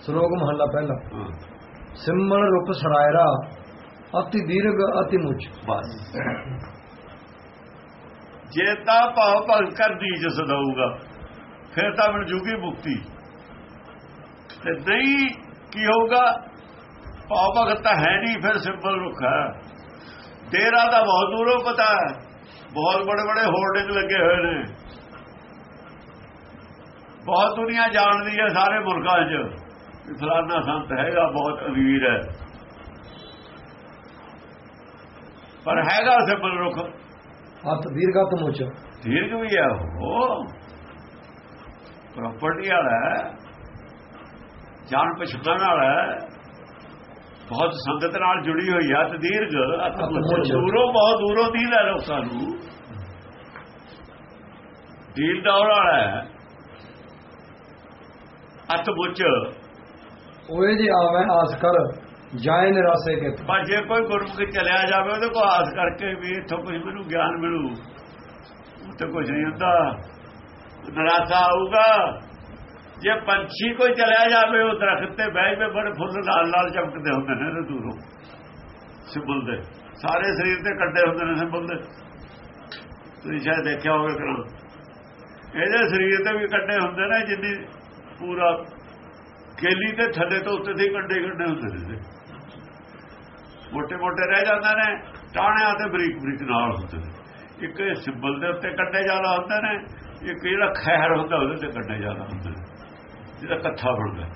ਸ਼ਲੋਕ ਮਹੱਲਾ ਪਹਿਲਾ। ਸਿਮਣ ਰੂਪ ਸਰਾਇਰਾ ਅਤੀ ਦੀਰਘ ਅਤੀ ਮੁੱਚ। ਬਸ। ਜੇ ਤਾਂ ਭਾਵ ਭਗਤ ਕਰਦੀ ਜਿਸ ਦਊਗਾ ਫਿਰ ਤਾਂ ਮਿਲ ਜੂਗੀ ਮੁਕਤੀ। ਤੇ ਨਹੀਂ ਕੀ ਹੋਊਗਾ? ਭਾਵ ਭਗਤ ਤਾਂ ਹੈ ਨਹੀਂ ਫਿਰ ਸਿੰਪਲ ਰੁੱਖ ਹੈ। ਤੇਰਾ ਤਾਂ ਬਹੁਤ ਦੂਰੋਂ ਪਤਾ ਹੈ। ਬਹੁਤ ਬੜੇ ਬੜੇ ਹੋਰਡਿੰਗ ਲੱਗੇ ਹੋਏ ਨੇ। ਬਹੁਤ ਦੁਨੀਆ ਜਾਣਦੀ ਹੈ ਸਾਰੇ ਮੁਲਕਾਂ 'ਚ। ਕਿ ਫਲਾਨਾ ਸੰਤ ਹੈਗਾ ਬਹੁਤ ਅਮੀਰ ਹੈ। ਪਰ ਹੈਗਾ ਸਿੰਪਲ ਰੁੱਖ ਅਤ ਦੀਰਘ ਅਤ ਮੁੱਚ। ਦੀਰਘ ਵੀ ਹੈ ਉਹ ਪ੍ਰਾਪਰਟੀ ਵਾਲਾ ਜਾਣ ਪਛਾਣ ਵਾਲਾ ਬਹੁਤ ਸੰਗਤ ਨਾਲ ਜੁੜੀ ਹੋਈ ਹੈ ਤੇ ਮੁੱਚ। ਦੂਰੋਂ ਬਹੁਤ ਦੂਰੋਂ ਦੀਦਾ ਲੋਕਾਂ ਨੂੰ ਦੀਲ ਦਾ ਵਾਲਾ ਹੈ। ਅਤ ਮੁੱਚ। ਓਏ ਜੀ ਆਵੇਂ ਆਸ ਕਰ, ਜਾਏ ਨਿਰਾਸੇ ਕੇ ਪਰ ਜੇ ਕੋਈ ਗੁਰਮੁਖ ਚਲਿਆ ਜਾਵੇ, ਉਹਦੇ ਕੋਲ ਆਸ ਕਰਕੇ ਵੀ ਇੱਥੋਂ ਕੁਝ ਮੈਨੂੰ ਗਿਆਨ ਮਿਲੂ। ਉਹ ਕੁਝ ਨਹੀਂ ਹੁੰਦਾ। ਨਰਾਸਾ ਆਊਗਾ। ਜੇ ਪੰਛੀ ਕੋਈ ਚਲਿਆ ਜਾਵੇ, ਉਹ ਦਰਖਤ ਤੇ ਬਹਿ ਕੇ ਬੜੇ ਫੁੱਲ ਲਾਲ ਲਾਲ ਚਮਕਦੇ ਹੁੰਦੇ ਨੇ ਨਾ ਦੂਰੋਂ। ਸਿੰਬਲ ਦੇ। ਸਾਰੇ ਸਰੀਰ ਤੇ ਕੱਡੇ ਹੁੰਦੇ ਨੇ ਸਿੰਬਲ ਦੇ। ਤੁਸੀਂ ਸ਼ਾਇਦ ਦੇਖਿਆ ਹੋਵੇ ਕਰਾਂ ਇਹਦੇ ਸਰੀਰ ਤੇ ਵੀ ਕੱਡੇ ਹੁੰਦੇ ਨੇ, ਜਿੰਨੀ ਪੂਰਾ ਕੇਲੀ ਤੇ ਥੱਲੇ ਤੋਂ ਉੱਤੇ ਦੇ ਕੰਡੇ ਕੰਡੇ ਹੁੰਦੇ ਨੇ ਮੋਟੇ ਮੋਟੇ ਰਹਿ ਜਾਂਦੇ ਨੇ ਟਾਣਿਆਂ ਤੇ ਬਰੀਕ ਬਰੀਕ ਨਾਲ ਹੁੰਦੇ ਨੇ। ਇੱਕ ਸਿੰਬਲ ਦੇ ਉੱਤੇ ਕੰਡੇ ਜ਼ਿਆਦਾ ਹੁੰਦੇ ਨੇ, ਇੱਕ ਜਿਹੜਾ ਖੈਰ ਹੁੰਦਾ ਉਹਦੇ ਤੇ ਕੰਡੇ ਜ਼ਿਆਦਾ ਹੁੰਦੇ ਨੇ। ਜਿਹੜਾ ਕੱਥਾ ਬਣਦਾ।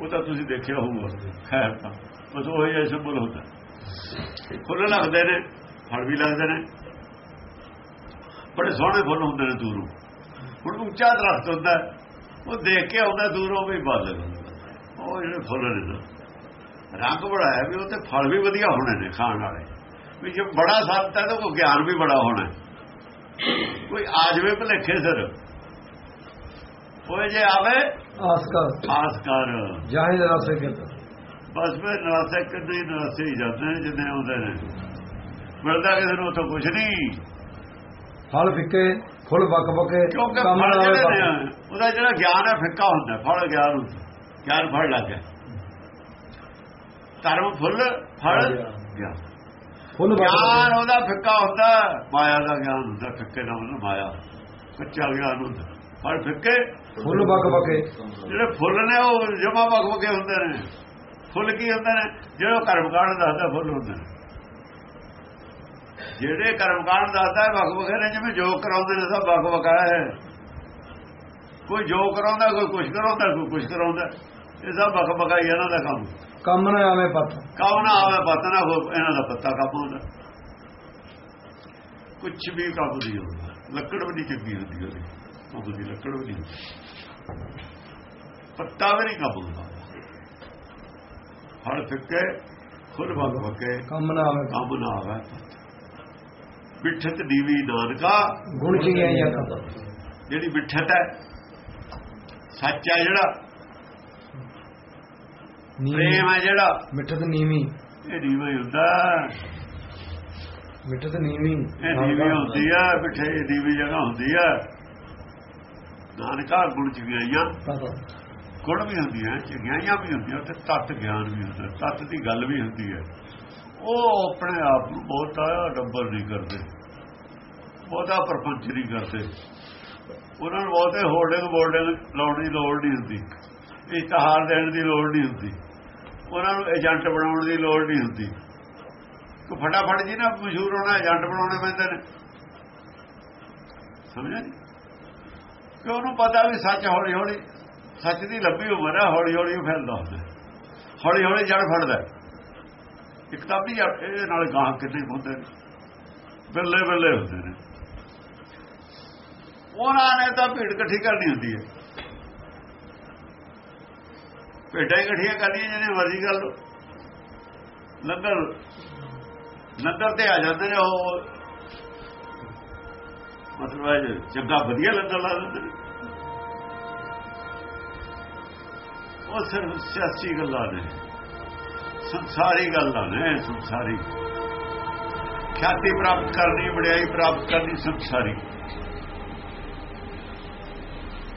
ਉਹ ਤਾਂ ਤੁਸੀਂ ਦੇਖਿਆ ਹੋਊਗਾ ਖੈਰ ਤਾਂ। ਬਸ ਉਹ ਹੀ ਸਿੰਬਲ ਹੁੰਦਾ। ਫੁੱਲ ਲੱਗਦੇ ਨੇ, ਫਲ ਵੀ ਲੱਗਦੇ ਨੇ। ਬੜੇ ਸੋਹਣੇ ਫੁੱਲ ਹੁੰਦੇ ਨੇ ਦੂਰੋਂ। ਹੁਣ ਉੱਚਾ ਦਰਖਤ ਹੁੰਦਾ, ਉਹ ਦੇਖ ਕੇ ਆਉਂਦਾ ਦੂਰੋਂ ਵੀ ਬਾਦਲ ਹੁੰਦਾ ਫੁੱਲ ਨੇ ਨਾ, ਰੰਗ ਬੜਾ ਹੈ ਵੀ ਉਹ ਤੇ ਫਲ ਵੀ ਵਧੀਆ ਹੋਣੇ ਨੇ ਖਾਣ ਵਾਲੇ। ਵੀ ਜੇ ਬੜਾ ਸੰਤ ਹੈ ਤਾਂ ਕੋਈ ਗਿਆਨ ਵੀ ਬੜਾ ਹੋਣਾ। ਕੋਈ ਆ ਜਾਵੇ ਭਲੇਖੇ ਸਿਰ। ਉਹ ਜੇ ਆਵੇ ਆਸ ਕਰ। ਖਾਸ ਕਰ। ਜਾਏ ਨਿਰਾਸੇ ਕੇ ਬਸ ਫਿਰ ਨਰਾਸੇ ਕਿੰਨੇ ਹੀ ਨਰਾਸੇ ਹੀ ਜਾਂਦੇ ਨੇ ਜਿੰਨੇ ਆਉਂਦੇ ਨੇ। ਮਿਲਦਾ ਕਿਸੇ ਨੂੰ ਉੱਥੋਂ ਕੁਝ ਨਹੀਂ। ਫਲ ਫਿੱਕੇ ਫੁੱਲ ਬਕ ਬਕੇ ਕਿਉਂਕਿ ਉਹਦਾ ਜਿਹੜਾ ਗਿਆਨ ਹੈ ਫਿੱਕਾ ਹੁੰਦਾ ਫਲ ਗਿਆਨ ਹੁੰਦਾ। ਗਿਆਨ ਫਲ ਲੱਗ ਧਰਮ ਫੁੱਲ ਫਲ। ਗਿਆਨ ਫੁੱਲ ਬਕ ਗਿਆਨ ਬਕੇ ਉਹਦਾ ਫਿੱਕਾ ਹੁੰਦਾ ਮਾਇਆ ਦਾ ਗਿਆਨ ਹੁੰਦਾ ਫਿੱਕੇ ਦਾ ਮਤਲਬ ਮਾਇਆ। ਕੱਚਾ ਗਿਆਨ ਹੁੰਦਾ। ਫਲ ਫਿੱਕੇ ਫੁੱਲ ਬਕ ਬਕੇ ਜਿਹੜੇ ਫੁੱਲ ਨੇ ਉਹ ਜਮਾ ਵਗਵਗੇ ਹੁੰਦੇ ਨੇ। ਫੁੱਲ ਕੀ ਹੁੰਦੇ ਨੇ? ਜਿਹੜੇ ਉਹ ਕਰਮਕਾਂਡ ਦੱਸਦਾ ਫੁੱਲ ਹੁੰਦੇ ਨੇ। ਜਿਹੜੇ ਕਰਮਕਾਂਡ ਦੱਸਦਾ ਵਗਵਗੇ ਨੇ ਜਿਵੇਂ ਜੋ ਕਰਾਉਂਦੇ ਨੇ ਸਭ ਵਗਵਗਾ ਹੈ। ਕੋਈ ਜੋ ਕਰਾਉਂਦਾ ਕੋਈ ਕੁਛ ਕਰਾਉਂਦਾ ਕੋਈ ਕੁਛ ਕਰਾਉਂਦਾ ਇਹ ਸਭ ਵਗਵਗਾ ਹੀ ਇਹਨਾਂ ਦਾ ਕੰਮ। ਕੰਮ ਨਾ ਆਵੇ ਪਤ। ਕੰਮ ਨਾ ਆਵੇ ਪਤਾ ਨਾ ਹੋ ਇਹਨਾਂ ਦਾ ਪੱਤਾ ਕੰਮ ਹੁੰਦਾ। ਕੁਛ ਵੀ ਕੰਮ ਨਹੀਂ ਹੁੰਦਾ। ਲੱਕੜ ਵੀ ਨਹੀਂ ਚੰਗੀ ਹੁੰਦੀ ਉਹਦੀ। ਉਹਦੀ ਲੱਕੜ ਵੀ ਨਹੀਂ। ਪੱਤਾ ਵੀ ਨਹੀਂ ਕੰਮ ਹੁੰਦਾ। ਹਰ ਫਿੱਕੇ ਖੁਦ ਭਗ ਭਕੇ ਕੰਮ ਨਾ ਆਵੇ ਕੰਮ ਨਾ ਆਵੇ ਬਿਠਤ ਦੀਵੀ ਨਾਨਕਾ ਗੁਣ ਚਿੰਗਿਆ ਜਾਂਦਾ ਜਿਹੜੀ ਬਿਠਤ ਹੈ ਸੱਚ ਹੈ ਜਿਹੜਾ। ਪ੍ਰੇਮ ਹੈ ਜਿਹੜਾ। ਮਿੱਠਤ ਨੀਵੀਂ। ਇਹ ਹੀ ਹੁੰਦਾ। ਮਿੱਠਤ ਨੀਵੀਂ। ਇਹ ਦੀਵੀ ਹੁੰਦੀ ਆ ਬਿਠੇ ਦੀਵੀ ਜਗ੍ਹਾ ਹੁੰਦੀ ਆ। ਨਾਨਕਾ ਗੁਣ ਚਗਿਆਈਆਂ। ਗੁਣ ਵੀ ਹੁੰਦੀਆਂ ਚਗਿਆਈਆਂ ਵੀ ਹੁੰਦੀਆਂ ਤੇ ਤਤ ਗਿਆਨ ਵੀ ਹੁੰਦਾ ਤਤ ਦੀ ਗੱਲ ਵੀ ਹੁੰਦੀ ਹੈ। ਉਹ ਆਪਣੇ ਆਪ ਨੂੰ ਬਹੁਤਾ ਡੰਬਰ ਨਹੀਂ ਕਰਦੇ। ਬਹੁਤਾ ਪਰਪੰਚ ਨਹੀਂ ਕਰਦੇ। ਉਹਨਾਂ ਨੂੰ ਬਹੁਤੇ ਹੋਲਡਿੰਗ ਬੋਲਡਿੰਗ ਲਾਉਣ ਦੀ ਲੋੜ ਨਹੀਂ ਹੁੰਦੀ। ਇਸ਼ਤਹਾਰ ਦੇਣ ਦੀ ਲੋੜ ਨਹੀਂ ਹੁੰਦੀ। ਉਹਨਾਂ ਨੂੰ ਏਜੰਟ ਬਣਾਉਣ ਦੀ ਲੋੜ ਨਹੀਂ ਹੁੰਦੀ। ਕੋ ਫਟਾਫਟ ਜੀ ਨਾ ਮਸ਼ਹੂਰ ਹੋਣਾ, ਏਜੰਟ ਬਣਾਉਣੇ ਪੈਂਦੇ ਨੇ। ਸਮਝਿਆ ਜੀ? ਕਿ ਉਹਨੂੰ ਪਤਾ ਵੀ ਸੱਚ ਹੌਲੀ ਹੌਲੀ ਸੱਚ ਦੀ ਲੰਬੀ ਉਮਰ ਹੈ ਹੌਲੀ ਹੌਲੀ ਉਹ ਫੈਲਦਾ ਹੁੰਦਾ। ਹੌਲੀ ਹੌਲੀ ਜੜ ਫੜਦਾ। ਇੱਕ ਤਾਂ ਵੀ ਇਹਦੇ ਨਾਲ ਗਾਹ ਕਿੰਨੇ ਹੁੰਦੇ ਨੇ। ਬੱਲੇ ਬੱਲੇ ਹੁੰਦੇ ਨੇ। ਉਹਨਾਂ ਨੇ ਤਾਂ ਭੀੜ ਇਕੱਠੀ ਕਰਨੀ ਹੁੰਦੀ ਹੈ। ਭੇਡਾਂ ਇਕੱਠੀਆਂ ਕਰਨੀਆਂ ਜਿਹਨੇ ਮਰਜ਼ੀ ਗੱਲ ਲੋ ਲੰਗਰ ਲੰਗਰ ਤੇ ਆ ਜਾਂਦੇ ਨੇ ਉਹ। ਮਤਲਬ ਹੈ ਚੰਗਾ ਵਧੀਆ ਲੰਗਰ ਲਾ ਦਿੰਦੇ ਨੇ। ਉਹ ਸਿਰਫ ਸਿਆਸੀ ਗੱਲਾਂ ਨੇ। ਸੰਸਾਰੀ ਗੱਲਾਂ ਨੇ, ਸੰਸਾਰੀ। ਖਿਆਤੀ ਪ੍ਰਾਪਤ ਕਰਨੀ, ਵਡਿਆਈ ਪ੍ਰਾਪਤ ਕਰਨੀ ਸੰਸਾਰੀ।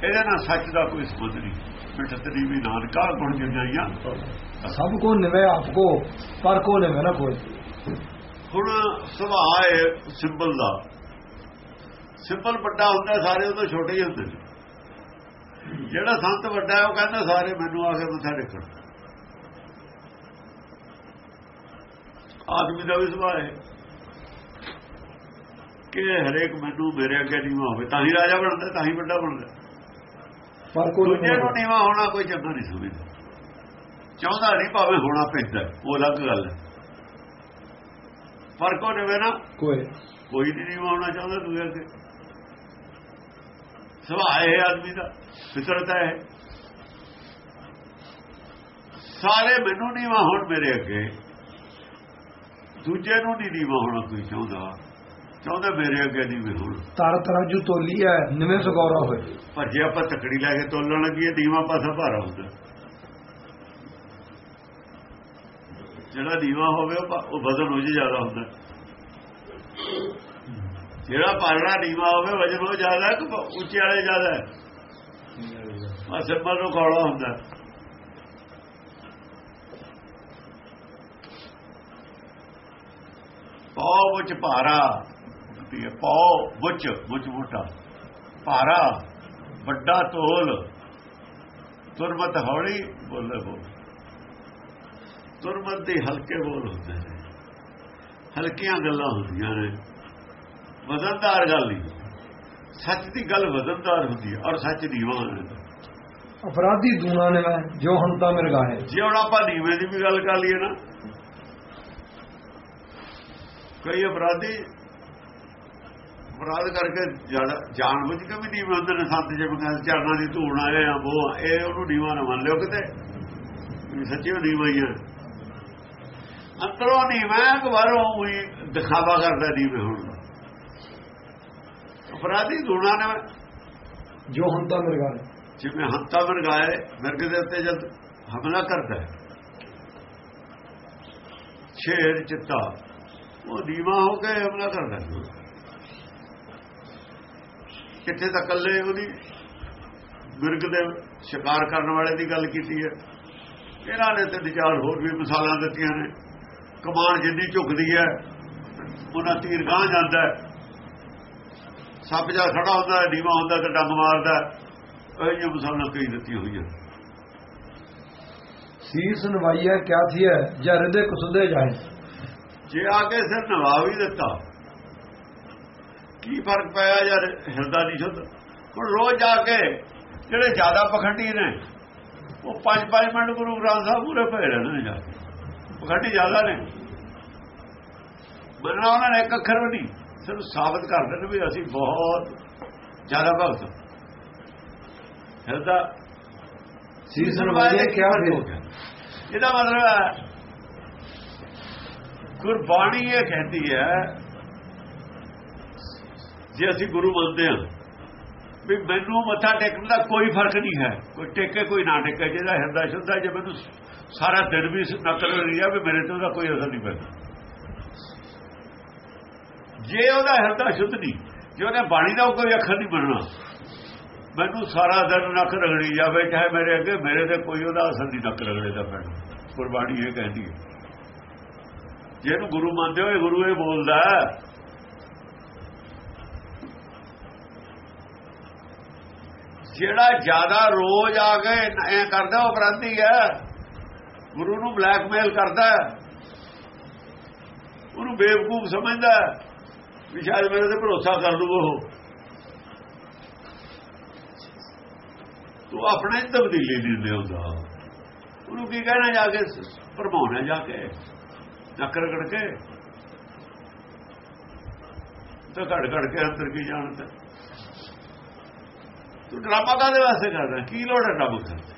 ਇਹਦੇ ਨਾਲ ਸੱਚ ਦਾ ਕੋਈ ਸੰਬੰਧ ਨਹੀਂ। ਨਹੀਂ ਵੀ ਨਾਨਕਾ ਗੁਣ ਜਗਾਈਆਂ ਸਭ ਕੋ ਨਿਵੇ ਆਪ ਕੋ ਪਰ ਕੋ ਨਿਵੇ ਨਾ ਕੋਈ। ਹੁਣ ਸੁਭਾਅ ਹੈ ਸਿੰਬਲ ਦਾ। ਸਿੰਬਲ ਵੱਡਾ ਹੁੰਦਾ ਸਾਰੇ ਉਹ ਤੋਂ ਛੋਟੇ ਹੀ ਹੁੰਦੇ ਜਿਹੜਾ ਸੰਤ ਵੱਡਾ ਹੈ ਉਹ ਕਹਿੰਦਾ ਸਾਰੇ ਮੈਨੂੰ ਆ ਕੇ ਮੱਥਾ ਟੇਕਣ। ਆਦਮੀ ਦਾ ਵੀ ਸੁਭਾਅ ਹੈ। ਕਿ ਹਰੇਕ ਮੈਨੂੰ ਮੇਰੇ ਅੱਗੇ ਨੀਵਾਂ ਹੋਵੇ ਤਾਂ ਹੀ ਰਾਜਾ ਬਣਦਾ ਤਾਂ ਹੀ ਵੱਡਾ ਬਣਦਾ। ਪਰ ਕੋ ਦੂਜੇ ਨੂੰ ਨੀਵਾਂ ਹੋਣਾ ਕੋਈ ਚੰਗਾ ਨਹੀਂ ਸਮਝਦਾ। ਚਾਹੁੰਦਾ ਨਹੀਂ ਭਾਵੇਂ ਹੋਣਾ ਪੈਂਦਾ ਉਹ ਅਲੱਗ ਗੱਲ ਹੈ। ਫ਼ਰਕ ਉਹ ਨਿਵੇਂ ਨਾ। ਕੋਈ। ਕੋਈ ਨਹੀਂ ਨੀਵਾਂ ਹੋਣਾ ਚਾਹੁੰਦਾ ਦੂਜੇ ਅੱਗੇ। ਸੁਭਾਅ ਹੈ ਆਦਮੀ ਦਾ ਫਿਤਰਤ ਹੈ ਸਾਰੇ ਮੈਨੂੰ ਨੀਵਾਂ ਹੋਣ ਮੇਰੇ ਅੱਗੇ। ਦੂਜੇ ਨੂੰ ਨਹੀਂ ਨੀਵਾਂ ਹੋਣਾ ਕੋਈ ਚਾਹੁੰਦਾ। ਚਾਹੁੰਦਾ ਮੇਰੇ ਅੱਗੇ ਨਹੀਂ ਹੋਣ ਤਰ ਤਰਾਜੂ ਤੋਲੀ ਹੈ ਨਿਵੇਂ ਸਗੌਰਾ ਹੋਏ। ਪਰ ਜੇ ਆਪਾਂ ਤਕੜੀ ਲੈ ਕੇ ਤੋਲਣ ਲੱਗੀਏ ਦੀਵਾ ਪਾਸਾ ਭਾਰਾ ਹੁੰਦਾ। ਜਿਹੜਾ ਦੀਵਾ ਹੋਵੇ ਉਹ ਵਜ਼ਨ 'ਚ ਜ਼ਿਆਦਾ ਹੁੰਦਾ। ਜਿਹੜਾ ਪਾਲਣਾ ਦੀਵਾ ਹੋਵੇ ਵਜ਼ਨ ਉਹ ਜ਼ਿਆਦਾ ਹੈ ਕਿ ਉੱਚੇ ਵਾਲੇ ਜ਼ਿਆਦਾ ਹੈ? ਸਿੰਬਲ ਨੂੰ ਕੌੜਾ ਹੁੰਦਾ। ਪਾਉ ਵਿੱਚ ਭਾਰਾ। ਤੇ ਪਾਉ ਵਿੱਚ ਵਿੱਚ ਮੋਟਾ ਭਾਰਾ ਵੱਡਾ ਤੋਲ ਤੁਰਮਤ ਹੌਲੀ ਬੋਲੇ ਬੋਲ। ਤੁਰਮਤ ਦੇ ਹਲਕੇ ਬੋਲ ਹੁੰਦੇ ਨੇ। ਹਲਕੀਆਂ ਗੱਲਾਂ ਹੁੰਦੀਆਂ ਨੇ। ਵਜ਼ਨਦਾਰ ਗੱਲ ਨਹੀਂ ਸੱਚ ਦੀ ਗੱਲ ਵਜ਼ਨਦਾਰ ਹੁੰਦੀ ਹੈ ਔਰ ਸੱਚ ਦੀਵਾਨ ਹੈ ਅਪਰਾਧੀ ਦੂਣਾ ਨਿਵੇਂ ਜੋ ਹੰਤਾ ਮਿਰਗਾਏ ਜੇ ਹੁਣ ਆਪਾਂ ਨੀਵੇਂ ਦੀ ਵੀ ਗੱਲ ਕਰ ਲਈਏ ਨਾ। ਕਈ ਅਪਰਾਧੀ ਅਪਰਾਧ ਕਰਕੇ ਜਾਣ- ਬੁੱਝ ਕੇ ਵੀ ਨੀਵੇਂ ਹੁੰਦੇ ਨੇ ਸੰਤ ਜਿਵੇਂ ਕਹਿੰਦੇ ਚਰਨਾਂ ਦੀ ਧੂੜ ਆਏ ਆ ਉਹ ਇਹ ਉਹਨੂੰ ਨੀਵਾਂ ਨਾ ਮੰਨ ਲਿਓ ਕਿਤੇ। ਸੱਚੀ ਉਹ ਨੀਵਾਂ ਹੀ ਹੈ ਅੰਦਰੋਂ ਨੀਵਾਂ ਬਾਹਰੋਂ ਵੀ ਦਿਖਾਵਾ ਕਰਦਾ ਨੀਵੇਂ ਹੁਣ ਅਪਰਾਧੀ ਧੂਣਾ ਨੇ ਜੋ ਹੰਤਾ ਮਿਰਗਾਏ। ਜਿਵੇਂ ਹੰਤਾ ਮਰਗਾਏ ਮਿਰਗ ਦੇ ਉੱਤੇ ਜਦ ਹਮਲਾ ਕਰਦਾ ਹੈ ਸ਼ੇਰ ਚਿੱਤਾ ਉਹ ਦੀਵਾ ਹੋ ਕੇ ਹਮਲਾ ਕਰਦਾ ਹੈ। ਕਿੱਥੇ ਤੱਕ ਕੱਲੇ ਉਹਦੀ ਮਿਰਗ ਦੇ ਸ਼ਿਕਾਰ ਕਰਨ ਵਾਲੇ ਦੀ ਗੱਲ ਕੀਤੀ ਹੈ। ਇਹਨਾਂ ਨੇ ਤੇ ਵਿਚਾਰ ਹੋਰ ਵੀ ਮਿਸਾਲਾਂ ਦਿੱਤੀਆਂ ਨੇ। ਕਮਾਨ ਜਿੰਨੀ ਝੁਕਦੀ ਹੈ ਉਹਨਾਂ ਤੀਰ ਗਾਂ ਜਾਂਦਾ ਹੈ। ਸੱਪ ਜਾ ਖੜਾ ਹੁੰਦਾ ਹੈ ਦੀਵਾ ਹੁੰਦਾ ਤੇ ਡੰਗ ਮਾਰਦਾ ਹੈ। ਇਹ ਜਿਹੀਆਂ ਮਿਸਾਲਾਂ ਕਈ ਦਿੱਤੀਆਂ ਹੋਈਆਂ। ਸੀਸ ਨਵਾਈਆ ਕਿਆ ਥੀ ਹੈ? ਜਾਂ ਹਿਰਦੇ ਕੁਸਦੇ ਜਾਏ। ਜੇ ਆ ਕੇ ਸਿਰ ਨਵਾ ਵੀ ਦਿੱਤਾ ਕੀ ਫ਼ਰਕ ਪਿਆ ਯਾਰ? ਹਿਰਦਾ ਨਹੀਂ ਸ਼ੁੱਧ। ਹੁਣ ਰੋਜ਼ ਜਾ ਕੇ ਜਿਹੜੇ ਜ਼ਿਆਦਾ ਪਖੰਡੀ ਨੇ ਉਹ ਪੰਜ ਪੰਜ ਮਿੰਟ ਗੁਰੂ ਗ੍ਰੰਥ ਸਾਹਿਬ ਪੂਰੇ ਪਏ ਰਹਿੰਦੇ ਨੇ ਜਾ ਕੇ। ਪਖੰਡੀ ਜ਼ਿਆਦਾ ਨੇ। ਮੰਨਣਾ ਉਹਨਾਂ ਨੇ ਇੱਕ ਅੱਖਰ ਵੀ ਨਹੀਂ ਸਿਰਫ ਸਾਬਤ ਕਰਦੇ ਨੇ ਵੀ ਅਸੀਂ ਬਹੁਤ ਜ਼ਿਆਦਾ ਭਗਤ। ਹਿਰਦਾ ਸੀਸ ਨਵਾਈਆ ਕਿਆ ਥੀ ਇਹਦਾ ਮਤਲਬ ਹੈ ਗੁਰਬਾਣੀ ਇਹ ਕਹਿੰਦੀ ਹੈ ਜੇ ਅਸੀਂ ਗੁਰੂ ਮੰਨਦੇ ਹਾਂ ਵੀ ਮੈਨੂੰ ਮੱਥਾ ਟੇਕਣ ਦਾ ਕੋਈ ਫ਼ਰਕ ਨਹੀਂ ਹੈ, ਕੋਈ ਟੇਕੇ ਕੋਈ ਨਾ ਟੇਕੇ, ਜਿਹਦਾ ਹਿਰਦਾ ਸ਼ੁੱਧ ਹੈ, ਜੇ ਮੈਨੂੰ ਸਾਰਾ ਦਿਨ ਵੀ ਨਕਲ ਰਹੀ ਹੈ ਵੀ ਮੇਰੇ ਤੇ ਉਹਦਾ ਕੋਈ ਅਸਰ ਨਹੀਂ ਪੈਂਦਾ। ਜੇ ਉਹਦਾ ਹਿਰਦਾ ਸ਼ੁੱਧ ਨਹੀਂ, ਜੇ ਉਹਨੇ ਬਾਣੀ ਦਾ ਕੋਈ ਅੱਖਰ ਨਹੀਂ ਬਣਨਾ ਮੈਨੂੰ ਸਾਰਾ ਦਿਨ ਨੱਕ ਰਗੜੀ ਜਾਵੇ ਚਾਹੇ ਮੇਰੇ ਅੱਗੇ ਮੇਰੇ ਤੇ ਕੋਈ ਉਹਦਾ ਅਸਰ ਨਹੀਂ ਨੱਕ ਰਗੜੇ ਦਾ ਪੈਣਾ। ਕੁਰਬਾਨੀ ਇਹ ਕਹਿੰਦੀ ਹੈ। ਜਿਹਨੂੰ ਗੁਰੂ ਮੰਨਦੇ ਹੋਏ ਗੁਰੂ ਇਹ ਬੋਲਦਾ ਜਿਹੜਾ ਜ਼ਿਆਦਾ ਰੋਜ਼ ਆ ਕੇ ਐ ਕਰਦਾ, ਉਹ ਅਪਰਾਧੀ ਹੈ। ਗੁਰੂ ਨੂੰ ਬਲੈਕਮੇਲ ਕਰਦਾ ਉਹਨੂੰ ਬੇਵਕੂਫ ਸਮਝਦਾ ਵੀ ਸ਼ਾਇਦ ਮੇਰੇ ਤੇ ਭਰੋਸਾ ਕਰ ਲੂ ਉਹ। ਤੂੰ ਆਪਣੇ ਤਬਦੀਲੀ ਨਹੀਂ ਲਿਆਉਂਦਾ। ਉਹਨੂੰ ਕੀ ਕਹਿਣਾ ਜਾ ਕੇ, ਭਰਮਾਉਣਾ ਜਾ ਕੇ, ਨੱਕ ਰਗੜ ਕੇ। ਤਾਂ ਘੜ ਘੜ ਕੇ ਅੰਦਰ ਕੀ ਜਾਣਦਾ ਤੂੰ ਡਰਾਮਾ ਕਾਦੇ ਵਾਸਤੇ ਕਰਦਾ ਕੀ ਲੋੜ ਹੈ ਡਰਾਮਾ ਕਰਨ ਦੀ?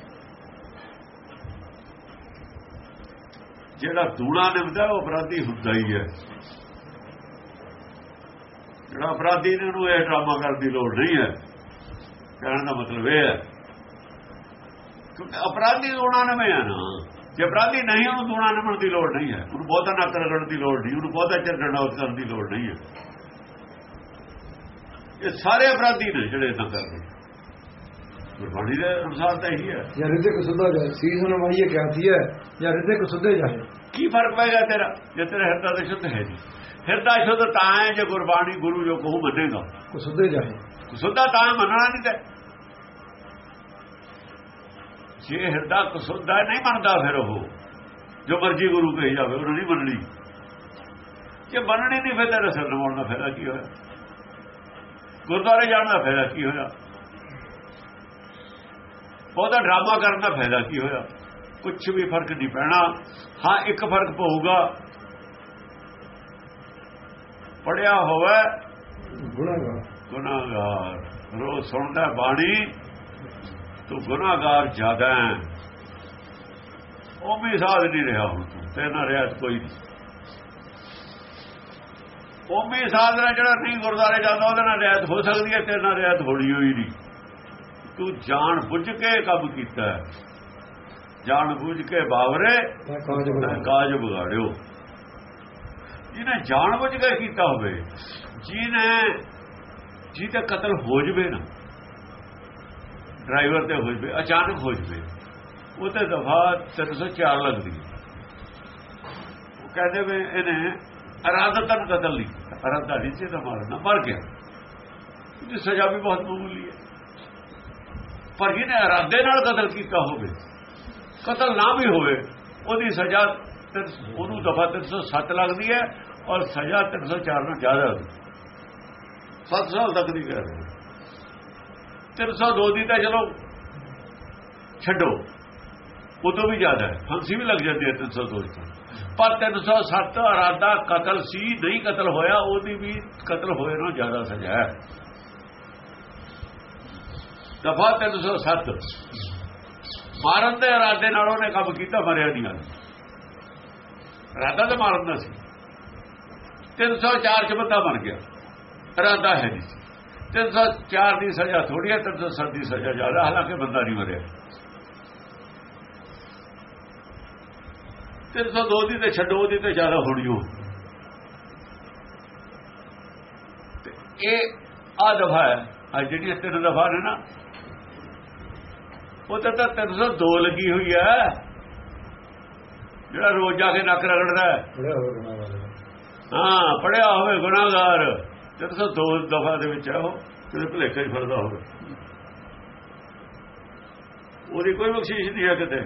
ਜਿਹੜਾ ਦੂਣਾ ਨਿਭਦਾ, ਉਹ ਅਪਰਾਧੀ ਹੁੰਦਾ ਹੀ ਹੈ। ਜਿਹੜਾ ਅਪਰਾਧੀ ਨੇ ਉਹਨੂੰ ਇਹ ਡਰਾਮਾ ਕਰਨ ਦੀ ਲੋੜ ਨਹੀਂ ਹੈ। ਕਹਿਣ ਦਾ ਮਤਲਬ ਇਹ ਹੈ, ਕਿਉਂਕਿ ਅਪਰਾਧੀ ਦੂਣਾ ਨਵੇਂ ਆ ਨਾ। ਜੇ ਅਪਰਾਧੀ ਨਹੀਂ, ਉਹਨੂੰ ਦੂਣਾ ਨਿਭਣ ਦੀ ਲੋੜ ਨਹੀਂ ਹੈ। ਉਹਨੂੰ ਬਹੁਤਾ ਨੱਕ ਰਗੜਨ ਦੀ ਲੋੜ ਨਹੀਂ, ਉਹਨੂੰ ਬਹੁਤਾ ਚਿਰ ਡੰਡਾਉਤ ਕਰਨ ਦੀ ਲੋੜ ਨਹੀਂ ਹੈ। ਇਹ ਸਾਰੇ ਅਪਰਾਧੀ ਨੇ ਜਿਹੜੇ ਇਦਾਂ ਕਰਦੇ ਗੁਰਬਾਣੀ ਦੇ ਅਨੁਸਾਰ ਤਾਂ ਇਹੀ ਹੈ। ਜਾਂ ਰਿਦਕ ਸੁਧਾ ਜਾਏ ਸੀਸ ਨਵਾਈਏ ਕਹਤੀ ਹੈ ਜਾਂ ਰਿਦਕ ਸੁਧੇ ਜਾਏ। ਕੀ ਫ਼ਰਕ ਪੈਗਾ ਤੇਰਾ? ਜੇ ਤੇਰਾ ਹਿਰਦਾ ਤੇ ਸ਼ੁੱਧ ਹੈ ਨਹੀਂ ਹਿਰਦਾ ਸ਼ੁੱਧ ਤਾਂ ਹੈ ਜੇ ਗੁਰਬਾਣੀ ਗੁਰੂ ਜੋ ਕਹੂ ਮੰਨੇਗਾ। ਕੋ ਸੁਧੇ ਜਾਏ। ਸੁੱਧਾ ਤਾਂ ਮੰਨਣਾ ਨਹੀਂ ਤੇ। ਜੇ ਹਿਰਦਾ ਕੁਸੁੱਧਾ ਨਹੀਂ ਮੰਨਦਾ ਫਿਰ ਉਹ ਜੋ ਮਰਜ਼ੀ ਗੁਰੂ ਕਹੀ ਜਾਵੇ ਉਹਨੂੰ ਨਹੀਂ ਮੰਨਣੀ। ਜੇ ਮੰਨਣੀ ਨਹੀਂ ਫਿਰ ਤੇਰਾ ਸਿਰ ਨਵਾਉਣ ਦਾ ਫਾਇਦਾ ਕੀ ਹੋਇਆ? ਗੁਰਦੁਆਰੇ ਜਾਣ ਦਾ ਫਾਇਦਾ ਕੀ ਹੋਇਆ? ਉਹਦਾ ਡਰਾਮਾ ਕਰਨ ਦਾ ਫਾਇਦਾ ਕੀ ਹੋਇਆ? ਕੁਝ ਵੀ ਫ਼ਰਕ ਨਹੀਂ ਪੈਣਾ। ਹਾਂ ਇੱਕ ਫ਼ਰਕ ਪਊਗਾ। ਪੜਿਆ ਹੋਵੇ। ਗੁਨਾਹਗਾਰ। ਰੋ ਸੁਣਦਾ ਬਾਣੀ ਤੂੰ ਗੁਨਾਹਗਾਰ ਜ਼ਿਆਦਾ ਹੈ। ਉਹ ਵੀ ਸਾਧ ਨਹੀਂ ਰਿਹਾ ਹੁਣ ਤੂੰ ਤੇ ਨਾ ਰਿਹਾ ਕੋਈ ਨਹੀਂ। ਉਹ ਵੀ ਸਾਧ ਨਾਲ ਜਿਹੜਾ ਨਹੀਂ ਗੁਰਦਾਰੇ ਜਾਂਦਾ ਉਹਦੇ ਨਾਲ ਰਿਆਇਤ ਹੋ ਸਕਦੀ ਹੈ ਤੇਰੇ ਨਾਲ ਰਿਆਇਤ ਹੋਣੀ ਹੋਈ ਨਹੀਂ। ਤੂੰ ਜਾਣ ਬੁੱਝ ਕੇ ਕੰਮ ਕੀਤਾ। ਜਾਣ ਬੁੱਝ ਕੇ ਬਾਵਰੇ ਕਾਜ ਵਿਗਾੜਿਓ ਜਿਹਨੇ ਜਾਣ ਬੁੱਝ ਕੇ ਕੀਤਾ ਹੋਵੇ ਜਿਹਨੇ ਜਿਹਦਾ ਕਤਲ ਹੋ ਜਵੇ ਨਾ ਡਰਾਈਵਰ ਤੇ ਹੋ ਜਵੇ ਅਚਾਨਕ ਹੋ ਜਵੇ ਉਹ ਤੇ ਦਫਾ 304 ਲੱਗਦੀ। ਉਹ ਕਹਿੰਦੇ ਵੀ ਇਹਨੇ ਅਰਾਦਤਨ ਕਤਲ ਨਹੀਂ ਕੀਤਾ ਅਰਾਦਾ ਨਹੀਂ ਸੀ ਤਾਂ ਮਾਰਨਾ ਮਰ ਗਿਆ ਉਹਦੀ ਸਜ਼ਾ ਵੀ ਬਹੁਤ ਮਾਮੂਲੀ ਪਰ ਜਿਹਨੇ ਇਰਾਦੇ ਨਾਲ ਕਤਲ ਕੀਤਾ ਹੋਵੇ, ਕਤਲ ਨਾ ਵੀ ਹੋਵੇ, ਉਹਦੀ ਸਜ਼ਾ ਤਿੰਨ- ਉਹਨੂੰ ਦਫਾ 307 ਲੱਗਦੀ ਹੈ ਔਰ ਸਜ਼ਾ 304 ਨਾਲ ਜ਼ਿਆਦਾ ਹੁੰਦੀ 7 ਸਾਲ ਤੱਕ ਦੀ ਕਰ ਰਹੇ 302 ਦੀ ਤਾਂ ਚਲੋ ਛੱਡੋ ਉਦੋਂ ਵੀ ਜ਼ਿਆਦਾ ਹੈ। ਫਾਂਸੀ ਵੀ ਲੱਗ ਜਾਂਦੀ ਹੈ 302 ਦੀ ਪਰ 307 ਇਰਾਦਾ ਕਤਲ ਸੀ, ਨਹੀਂ ਕਤਲ ਹੋਇਆ, ਉਹਦੀ ਵੀ ਕਤਲ ਹੋਏ ਨਾਲ ਜ਼ਿਆਦਾ ਸਜ਼ਾ ਹੈ। ਦਫਾ 307 ਮਾਰਨ ਦੇ ਇਰਾਦੇ ਨਾਲ ਉਹਨੇ ਕੰਮ ਕੀਤਾ, ਮਰਿਆ ਨਹੀਂ ਗੱਲ ਇਰਾਦਾ ਤਾਂ ਮਾਰਨ ਦਾ ਸੀ। 304 ਚ ਬੰਦਾ ਮਰ ਗਿਆ। ਇਰਾਦਾ ਹੈ ਨਹੀਂ। ਸੀ 304 ਦੀ ਸਜ਼ਾ ਥੋੜੀ ਹੈ 307 ਦੀ ਸਜ਼ਾ ਜ਼ਿਆਦਾ, ਹਾਲਾਂਕਿ ਬੰਦਾ ਨਹੀਂ ਮਰਿਆ। 302 ਦੀ ਤੇ ਛੱਡੋ ਦੀ ਤੇ ਜ਼ਿਆਦਾ ਹੋਣੀ ਹੋ ਇਹ ਆ ਦਫਾ ਹੈ ਆ ਜਿਹੜੀਆਂ ਤਿੰਨ ਦਫਾ ਨੇ ਨਾ ਉਹ ਤਾਂ ਤਾਂ 302 ਲੱਗੀ ਹੋਈ ਹੈ ਜਿਹੜਾ ਰੋਜ਼ ਜਾ ਕੇ ਨੱਕ ਰਗੜਦਾ ਹੈ। ਪੜਿਆ ਹੋਵੇ ਗੁਨਾਹਗਾਰ 302 ਦਫਾ ਦੇ ਵਿੱਚ ਹੈ ਉਹ ਤੇ ਭੁਲੇਖਾ ਹੀ ਫਿਰਦਾ ਹੋਵੇ। ਉਹਦੀ ਕੋਈ ਬਖਸ਼ਿਸ਼ ਨਹੀਂ ਹੈ ਕਿਤੇ।